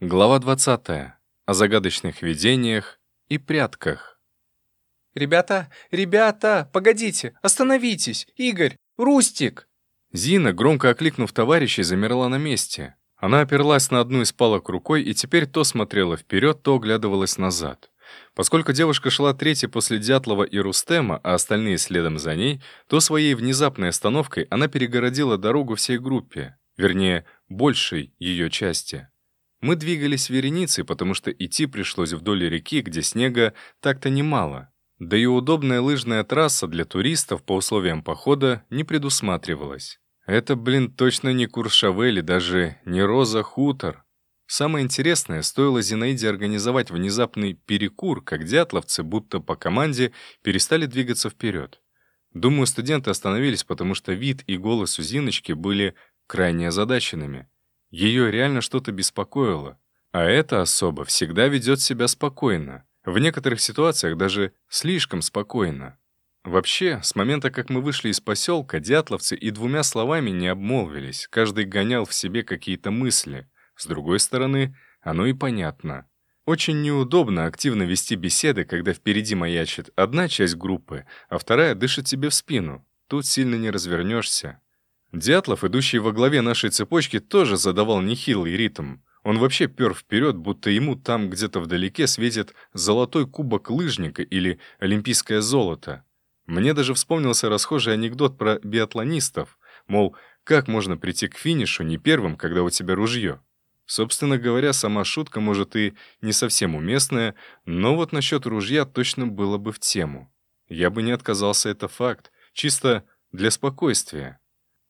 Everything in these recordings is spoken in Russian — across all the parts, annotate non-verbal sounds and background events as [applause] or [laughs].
Глава 20. О загадочных видениях и прятках. «Ребята, ребята, погодите, остановитесь! Игорь, Рустик!» Зина, громко окликнув товарищей, замерла на месте. Она оперлась на одну из палок рукой и теперь то смотрела вперед, то оглядывалась назад. Поскольку девушка шла третьей после Дятлова и Рустема, а остальные следом за ней, то своей внезапной остановкой она перегородила дорогу всей группе, вернее, большей ее части. Мы двигались вереницей, потому что идти пришлось вдоль реки, где снега так-то немало. Да и удобная лыжная трасса для туристов по условиям похода не предусматривалась. Это, блин, точно не Куршавель и даже не Роза-Хутор. Самое интересное, стоило Зинаиде организовать внезапный перекур, как дятловцы, будто по команде, перестали двигаться вперед. Думаю, студенты остановились, потому что вид и голос у Зиночки были крайне озадаченными. Ее реально что-то беспокоило. А эта особа всегда ведет себя спокойно. В некоторых ситуациях даже слишком спокойно. Вообще, с момента, как мы вышли из поселка, дятловцы и двумя словами не обмолвились. Каждый гонял в себе какие-то мысли. С другой стороны, оно и понятно. Очень неудобно активно вести беседы, когда впереди маячит одна часть группы, а вторая дышит тебе в спину. Тут сильно не развернешься. Дятлов, идущий во главе нашей цепочки, тоже задавал нехилый ритм. Он вообще пер вперед, будто ему там где-то вдалеке светит золотой кубок лыжника или олимпийское золото. Мне даже вспомнился расхожий анекдот про биатлонистов, мол, как можно прийти к финишу не первым, когда у тебя ружье? Собственно говоря, сама шутка, может, и не совсем уместная, но вот насчет ружья точно было бы в тему. Я бы не отказался, это факт, чисто для спокойствия.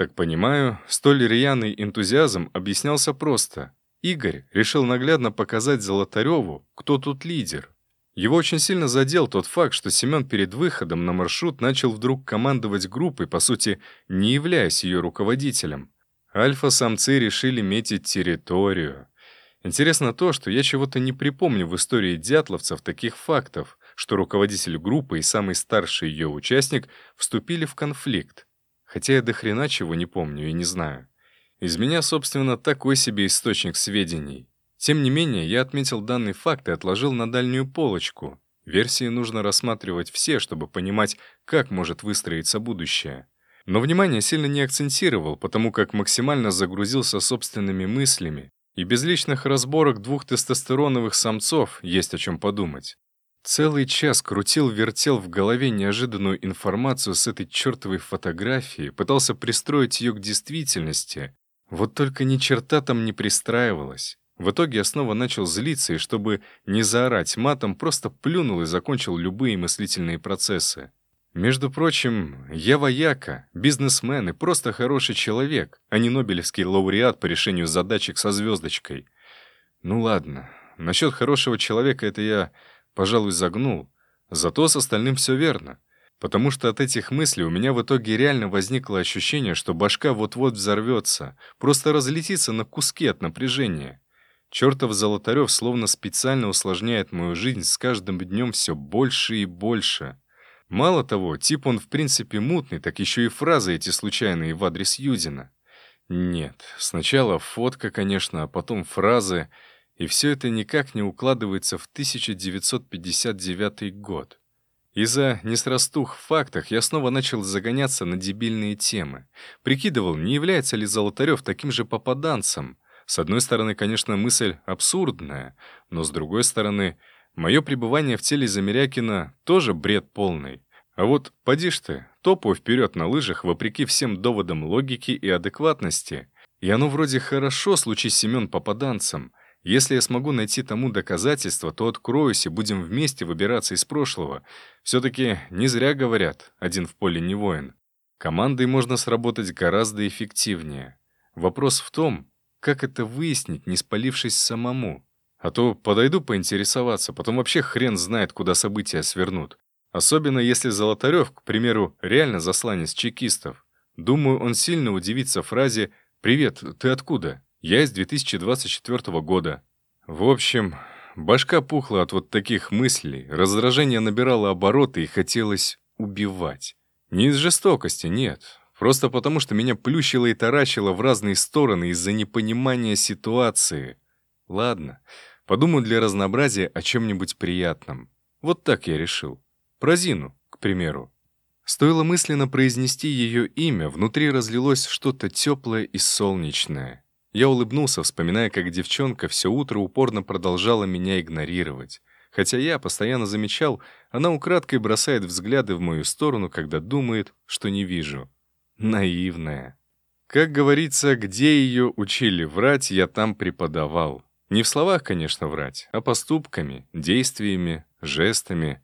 Так понимаю, столь рьяный энтузиазм объяснялся просто. Игорь решил наглядно показать Золотареву, кто тут лидер. Его очень сильно задел тот факт, что Семен перед выходом на маршрут начал вдруг командовать группой, по сути, не являясь ее руководителем. Альфа-самцы решили метить территорию. Интересно то, что я чего-то не припомню в истории дятловцев таких фактов, что руководитель группы и самый старший ее участник вступили в конфликт. Хотя я до хрена чего не помню и не знаю. Из меня, собственно, такой себе источник сведений. Тем не менее, я отметил данный факт и отложил на дальнюю полочку. Версии нужно рассматривать все, чтобы понимать, как может выстроиться будущее. Но внимание сильно не акцентировал, потому как максимально загрузился собственными мыслями, и без личных разборок двух тестостероновых самцов есть о чем подумать. Целый час крутил-вертел в голове неожиданную информацию с этой чертовой фотографии, пытался пристроить ее к действительности. Вот только ни черта там не пристраивалась. В итоге я снова начал злиться, и чтобы не заорать матом, просто плюнул и закончил любые мыслительные процессы. Между прочим, я вояка, бизнесмен и просто хороший человек, а не нобелевский лауреат по решению задачек со звездочкой. Ну ладно, насчет хорошего человека это я пожалуй, загнул. Зато с остальным все верно. Потому что от этих мыслей у меня в итоге реально возникло ощущение, что башка вот-вот взорвется, просто разлетится на куски от напряжения. Чертов Золотарев словно специально усложняет мою жизнь с каждым днем все больше и больше. Мало того, тип он в принципе мутный, так еще и фразы эти случайные в адрес Юдина. Нет, сначала фотка, конечно, а потом фразы — и все это никак не укладывается в 1959 год. Из-за несрастух в фактах я снова начал загоняться на дебильные темы. Прикидывал, не является ли Золотарев таким же попаданцем. С одной стороны, конечно, мысль абсурдная, но с другой стороны, мое пребывание в теле Замерякина тоже бред полный. А вот поди ж ты, топаю вперед на лыжах вопреки всем доводам логики и адекватности. И оно вроде хорошо, случись Семен попаданцем, если я смогу найти тому доказательства, то откроюсь и будем вместе выбираться из прошлого. Все-таки не зря говорят, один в поле не воин. Командой можно сработать гораздо эффективнее. Вопрос в том, как это выяснить, не спалившись самому. А то подойду поинтересоваться, потом вообще хрен знает, куда события свернут. Особенно если Золотарев, к примеру, реально засланец чекистов. Думаю, он сильно удивится фразе «Привет, ты откуда?» Я из 2024 года. В общем, башка пухла от вот таких мыслей, раздражение набирало обороты и хотелось убивать. Не из жестокости, нет. Просто потому, что меня плющило и таращило в разные стороны из-за непонимания ситуации. Ладно, подумаю для разнообразия о чем-нибудь приятном. Вот так я решил. Про Зину, к примеру. Стоило мысленно произнести ее имя, внутри разлилось что-то теплое и солнечное. Я улыбнулся, вспоминая, как девчонка все утро упорно продолжала меня игнорировать. Хотя я постоянно замечал, она украдкой бросает взгляды в мою сторону, когда думает, что не вижу. Наивная. Как говорится, где ее учили врать, я там преподавал. Не в словах, конечно, врать, а поступками, действиями, жестами,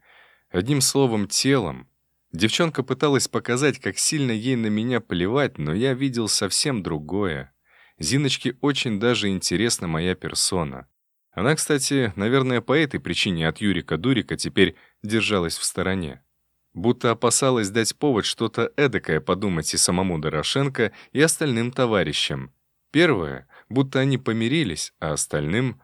одним словом, телом. Девчонка пыталась показать, как сильно ей на меня плевать, но я видел совсем другое. Зиночке очень даже интересна моя персона. Она, кстати, наверное, по этой причине от Юрика Дурика теперь держалась в стороне. Будто опасалась дать повод что-то эдакое подумать и самому Дорошенко, и остальным товарищам. Первое, будто они помирились, а остальным...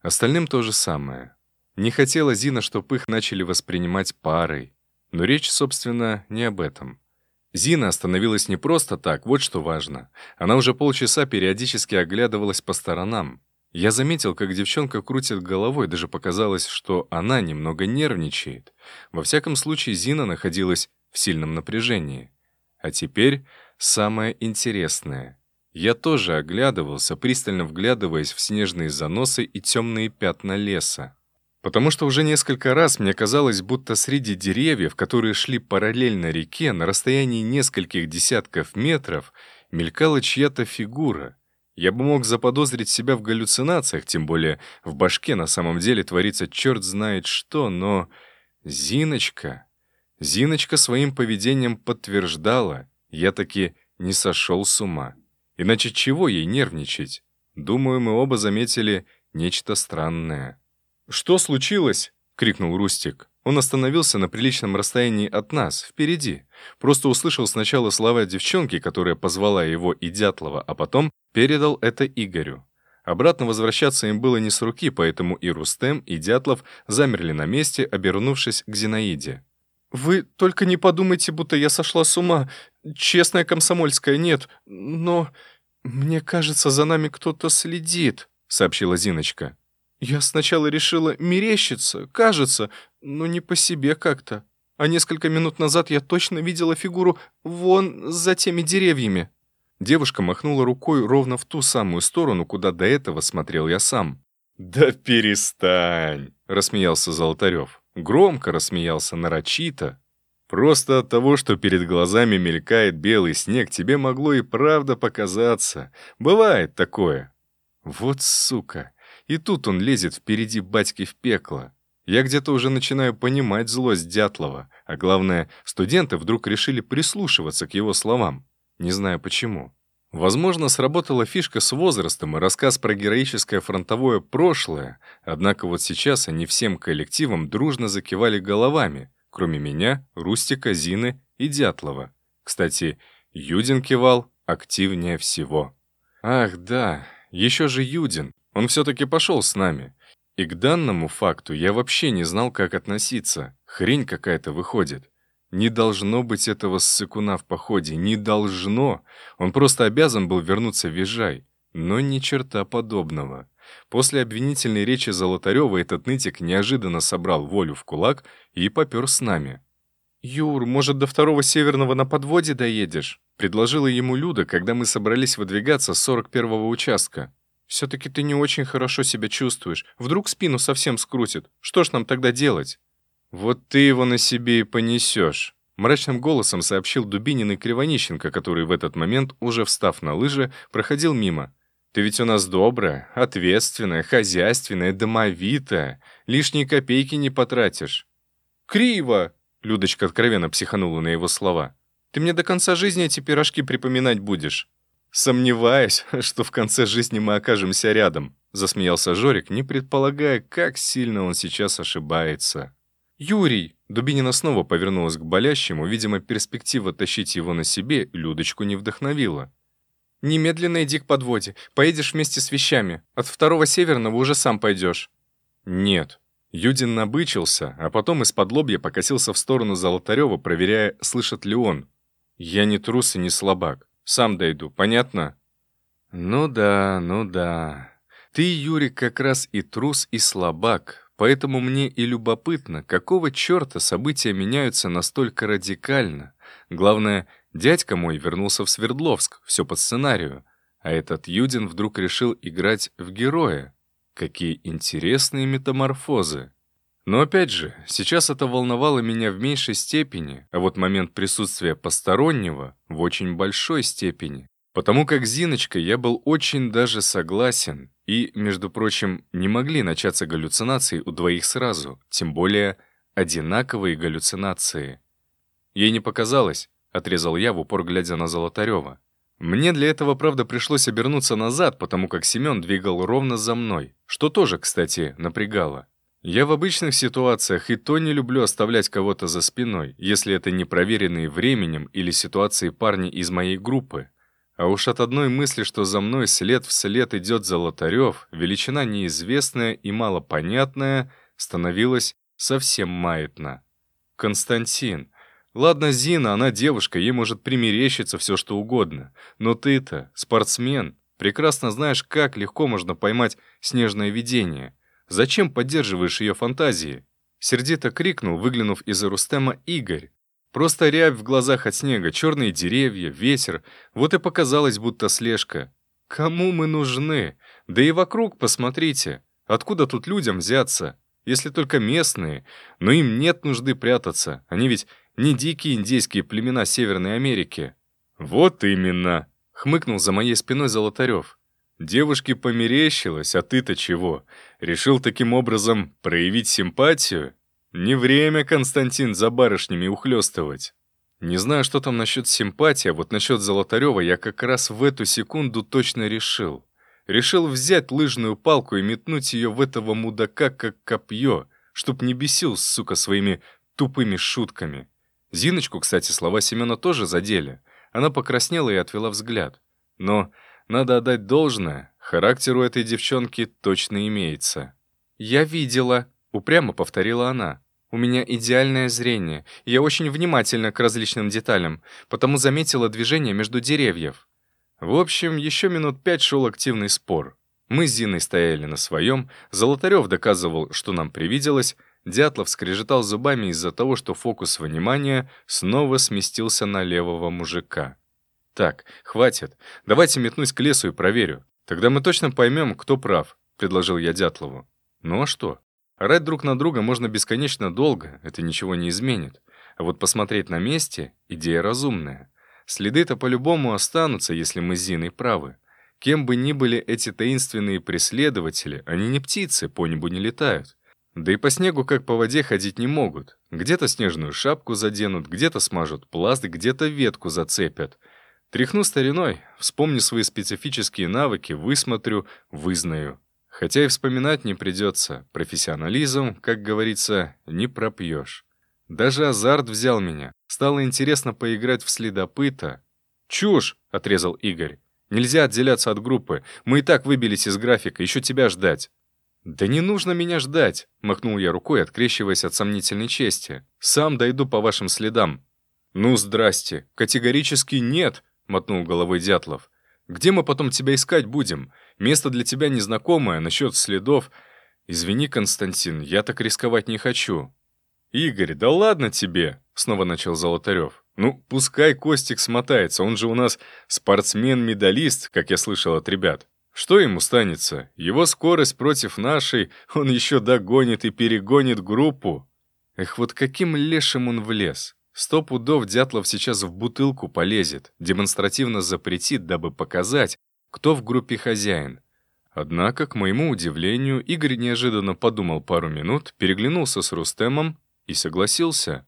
Остальным то же самое. Не хотела Зина, чтобы их начали воспринимать парой. Но речь, собственно, не об этом. Зина остановилась не просто так, вот что важно. Она уже полчаса периодически оглядывалась по сторонам. Я заметил, как девчонка крутит головой, даже показалось, что она немного нервничает. Во всяком случае, Зина находилась в сильном напряжении. А теперь самое интересное. Я тоже оглядывался, пристально вглядываясь в снежные заносы и темные пятна леса. Потому что уже несколько раз мне казалось, будто среди деревьев, которые шли параллельно реке, на расстоянии нескольких десятков метров, мелькала чья-то фигура. Я бы мог заподозрить себя в галлюцинациях, тем более в башке на самом деле творится черт знает что, но... Зиночка... Зиночка своим поведением подтверждала, я таки не сошел с ума. Иначе чего ей нервничать? Думаю, мы оба заметили нечто странное. «Что случилось?» — крикнул Рустик. Он остановился на приличном расстоянии от нас, впереди. Просто услышал сначала слова девчонки, которая позвала его и Дятлова, а потом передал это Игорю. Обратно возвращаться им было не с руки, поэтому и Рустем, и Дятлов замерли на месте, обернувшись к Зинаиде. «Вы только не подумайте, будто я сошла с ума. Честная комсомольская, нет. Но мне кажется, за нами кто-то следит», — сообщила Зиночка. Я сначала решила мерещиться, кажется, но не по себе как-то. А несколько минут назад я точно видела фигуру вон за теми деревьями. Девушка махнула рукой ровно в ту самую сторону, куда до этого смотрел я сам. «Да перестань!» — рассмеялся Золотарев. Громко рассмеялся, нарочито. «Просто от того, что перед глазами мелькает белый снег, тебе могло и правда показаться. Бывает такое». «Вот сука!» И тут он лезет впереди батьки в пекло. Я где-то уже начинаю понимать злость Дятлова, а главное, студенты вдруг решили прислушиваться к его словам. Не знаю почему. Возможно, сработала фишка с возрастом и рассказ про героическое фронтовое прошлое, однако вот сейчас они всем коллективом дружно закивали головами, кроме меня, Рустика, Зины и Дятлова. Кстати, Юдин кивал активнее всего. Ах да, еще же Юдин, он все-таки пошел с нами. И к данному факту я вообще не знал, как относиться. Хрень какая-то выходит. Не должно быть этого ссыкуна в походе. Не должно. Он просто обязан был вернуться в Визжай. Но ни черта подобного. После обвинительной речи Золотарева этот нытик неожиданно собрал волю в кулак и попер с нами. «Юр, может, до второго северного на подводе доедешь?» — предложила ему Люда, когда мы собрались выдвигаться с 41-го участка. Все-таки ты не очень хорошо себя чувствуешь. Вдруг спину совсем скрутит. Что ж нам тогда делать?» «Вот ты его на себе и понесешь», — мрачным голосом сообщил Дубинин и Кривонищенко, который в этот момент, уже встав на лыжи, проходил мимо. «Ты ведь у нас добрая, ответственная, хозяйственная, домовитая. Лишние копейки не потратишь». «Криво!» — Людочка откровенно психанула на его слова. «Ты мне до конца жизни эти пирожки припоминать будешь». «Сомневаюсь, [laughs] что в конце жизни мы окажемся рядом», — засмеялся Жорик, не предполагая, как сильно он сейчас ошибается. «Юрий!» — Дубинина снова повернулась к болящему, видимо, перспектива тащить его на себе Людочку не вдохновила. «Немедленно иди к подводе, поедешь вместе с вещами. От второго северного уже сам пойдешь». «Нет». Юдин набычился, а потом из-под лобья покосился в сторону Золотарева, проверяя, слышит ли он. «Я не трус и не слабак. Сам дойду, понятно?» «Ну да, ну да. Ты, Юрик, как раз и трус, и слабак, поэтому мне и любопытно, какого черта события меняются настолько радикально. Главное, дядька мой вернулся в Свердловск, все по сценарию, а этот Юдин вдруг решил играть в героя. Какие интересные метаморфозы. Но опять же, сейчас это волновало меня в меньшей степени, а вот момент присутствия постороннего в очень большой степени. Потому как Зиночкой я был очень даже согласен, и, между прочим, не могли начаться галлюцинации у двоих сразу, тем более одинаковые галлюцинации. Ей не показалось, отрезал я в упор, глядя на Золотарева. Мне для этого, правда, пришлось обернуться назад, потому как Семен двигал ровно за мной, что тоже, кстати, напрягало. Я в обычных ситуациях и то не люблю оставлять кого-то за спиной, если это не проверенные временем или ситуации парни из моей группы. А уж от одной мысли, что за мной след в след идет Золотарев, величина неизвестная и малопонятная, становилась совсем маятно. Константин. Ладно, Зина, она девушка, ей может примерещиться все что угодно. Но ты-то, спортсмен, прекрасно знаешь, как легко можно поймать снежное видение — Зачем поддерживаешь ее фантазии?» Сердито крикнул, выглянув из-за Рустема, Игорь. Просто рябь в глазах от снега, черные деревья, ветер. Вот и показалось, будто слежка. Кому мы нужны? Да и вокруг посмотрите. Откуда тут людям взяться? Если только местные. Но им нет нужды прятаться. Они ведь не дикие индейские племена Северной Америки. «Вот именно!» — хмыкнул за моей спиной Золотарев. Девушке померещилось, а ты-то чего? Решил таким образом проявить симпатию? Не время, Константин, за барышнями ухлёстывать. Не знаю, что там насчет симпатии, а вот насчет Золотарева я как раз в эту секунду точно решил. Решил взять лыжную палку и метнуть ее в этого мудака как копье, чтоб не бесил, сука, своими тупыми шутками. Зиночку, кстати, слова Семена тоже задели. Она покраснела и отвела взгляд. Но надо отдать должное, характер у этой девчонки точно имеется. «Я видела», — упрямо повторила она. «У меня идеальное зрение, я очень внимательна к различным деталям, потому заметила движение между деревьев». В общем, еще минут пять шел активный спор. Мы с Зиной стояли на своем, Золотарев доказывал, что нам привиделось, Дятлов скрежетал зубами из-за того, что фокус внимания снова сместился на левого мужика. «Так, хватит. Давайте метнусь к лесу и проверю. Тогда мы точно поймем, кто прав», — предложил я Дятлову. «Ну а что? Орать друг на друга можно бесконечно долго, это ничего не изменит. А вот посмотреть на месте — идея разумная. Следы-то по-любому останутся, если мы с Зиной правы. Кем бы ни были эти таинственные преследователи, они не птицы, по небу не летают. Да и по снегу, как по воде, ходить не могут. Где-то снежную шапку заденут, где-то смажут пласт, где-то ветку зацепят — Тряхну стариной, вспомню свои специфические навыки, высмотрю, вызнаю. Хотя и вспоминать не придется. Профессионализм, как говорится, не пропьешь. Даже азарт взял меня. Стало интересно поиграть в следопыта. «Чушь!» — отрезал Игорь. «Нельзя отделяться от группы. Мы и так выбились из графика, еще тебя ждать». «Да не нужно меня ждать!» — махнул я рукой, открещиваясь от сомнительной чести. «Сам дойду по вашим следам». «Ну, здрасте. Категорически нет!» — мотнул головой Дятлов. «Где мы потом тебя искать будем? Место для тебя незнакомое, насчет следов. Извини, Константин, я так рисковать не хочу». «Игорь, да ладно тебе!» — снова начал Золотарев. «Ну, пускай Костик смотается, он же у нас спортсмен-медалист, как я слышал от ребят. Что ему станется? Его скорость против нашей, он еще догонит и перегонит группу». Эх, вот каким лешим он влез. Сто пудов Дятлов сейчас в бутылку полезет, демонстративно запретит, дабы показать, кто в группе хозяин. Однако, к моему удивлению, Игорь неожиданно подумал пару минут, переглянулся с Рустемом и согласился.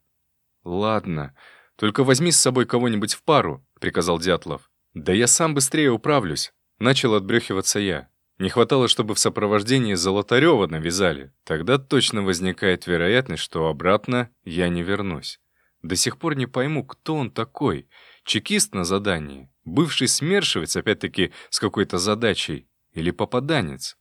«Ладно, только возьми с собой кого-нибудь в пару», — приказал Дятлов. «Да я сам быстрее управлюсь», — начал отбрехиваться я. Не хватало, чтобы в сопровождении Золотарева навязали. Тогда точно возникает вероятность, что обратно я не вернусь. До сих пор не пойму, кто он такой. Чекист на задании? Бывший смершивец, опять-таки, с какой-то задачей? Или попаданец?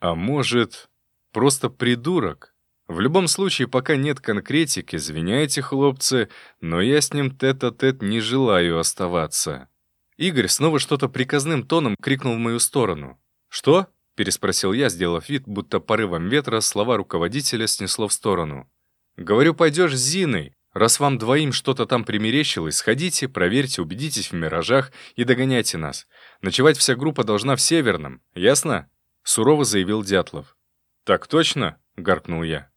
А может, просто придурок? В любом случае, пока нет конкретики, извиняйте, хлопцы, но я с ним тет-а-тет -тет не желаю оставаться. Игорь снова что-то приказным тоном крикнул в мою сторону. «Что?» — переспросил я, сделав вид, будто порывом ветра слова руководителя снесло в сторону. «Говорю, пойдешь с Зиной. Раз вам двоим что-то там примерещилось, сходите, проверьте, убедитесь в миражах и догоняйте нас. Ночевать вся группа должна в Северном, ясно?» Сурово заявил Дятлов. «Так точно?» — гаркнул я.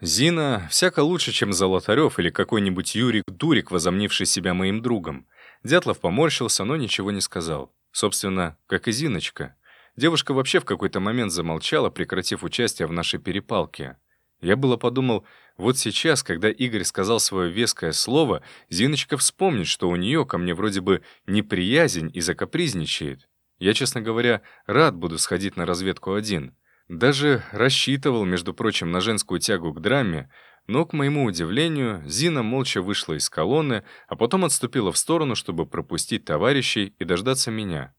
Зина всяко лучше, чем Золотарев или какой-нибудь Юрик-дурик, возомнивший себя моим другом. Дятлов поморщился, но ничего не сказал. Собственно, как и Зиночка. Девушка вообще в какой-то момент замолчала, прекратив участие в нашей перепалке. Я было подумал, вот сейчас, когда Игорь сказал свое веское слово, Зиночка вспомнит, что у нее ко мне вроде бы неприязнь и закапризничает. Я, честно говоря, рад буду сходить на разведку один. Даже рассчитывал, между прочим, на женскую тягу к драме, но, к моему удивлению, Зина молча вышла из колонны, а потом отступила в сторону, чтобы пропустить товарищей и дождаться меня.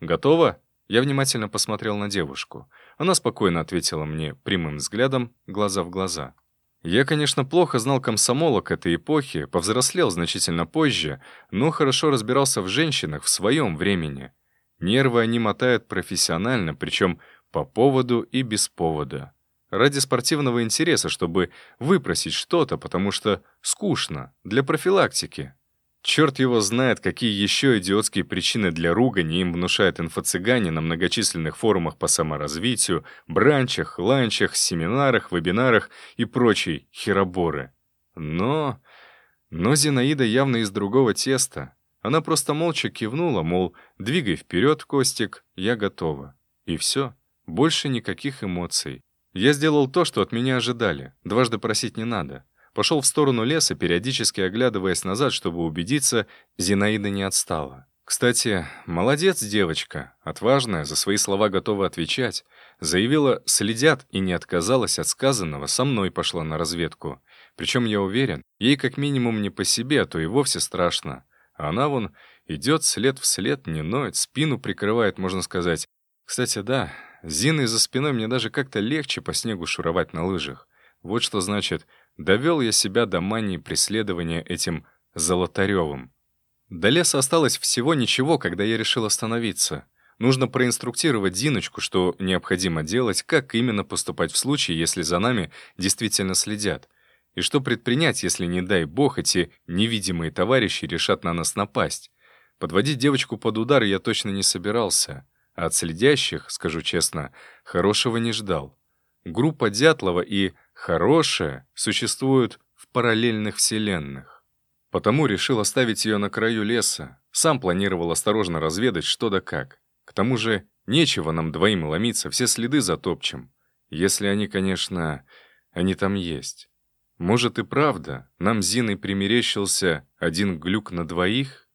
«Готово?» Я внимательно посмотрел на девушку. Она спокойно ответила мне прямым взглядом, глаза в глаза. Я, конечно, плохо знал комсомолок этой эпохи, повзрослел значительно позже, но хорошо разбирался в женщинах в своем времени. Нервы они мотают профессионально, причем по поводу и без повода. Ради спортивного интереса, чтобы выпросить что-то, потому что скучно, для профилактики. Черт его знает, какие еще идиотские причины для ругани им внушают инфо-цыгане на многочисленных форумах по саморазвитию, бранчах, ланчах, семинарах, вебинарах и прочей хероборы. Но... Но Зинаида явно из другого теста. Она просто молча кивнула, мол, двигай вперед, Костик, я готова. И все. Больше никаких эмоций. Я сделал то, что от меня ожидали. Дважды просить не надо. Пошел в сторону леса, периодически оглядываясь назад, чтобы убедиться, Зинаида не отстала. Кстати, молодец девочка, отважная, за свои слова готова отвечать. Заявила, следят и не отказалась от сказанного, со мной пошла на разведку. Причем, я уверен, ей как минимум не по себе, а то и вовсе страшно. А она вон идет след в след, не ноет, спину прикрывает, можно сказать. Кстати, да, Зиной за спиной мне даже как-то легче по снегу шуровать на лыжах. Вот что значит, довел я себя до мании преследования этим Золотаревым. До леса осталось всего ничего, когда я решил остановиться. Нужно проинструктировать Зиночку, что необходимо делать, как именно поступать в случае, если за нами действительно следят. И что предпринять, если, не дай бог, эти невидимые товарищи решат на нас напасть. Подводить девочку под удар я точно не собирался. А от следящих, скажу честно, хорошего не ждал. Группа Дятлова и «хорошая» существуют в параллельных вселенных. Потому решил оставить ее на краю леса. Сам планировал осторожно разведать, что да как. К тому же нечего нам двоим ломиться, все следы затопчем. Если они, конечно, они там есть. Может и правда, нам Зиной примерещился один глюк на двоих?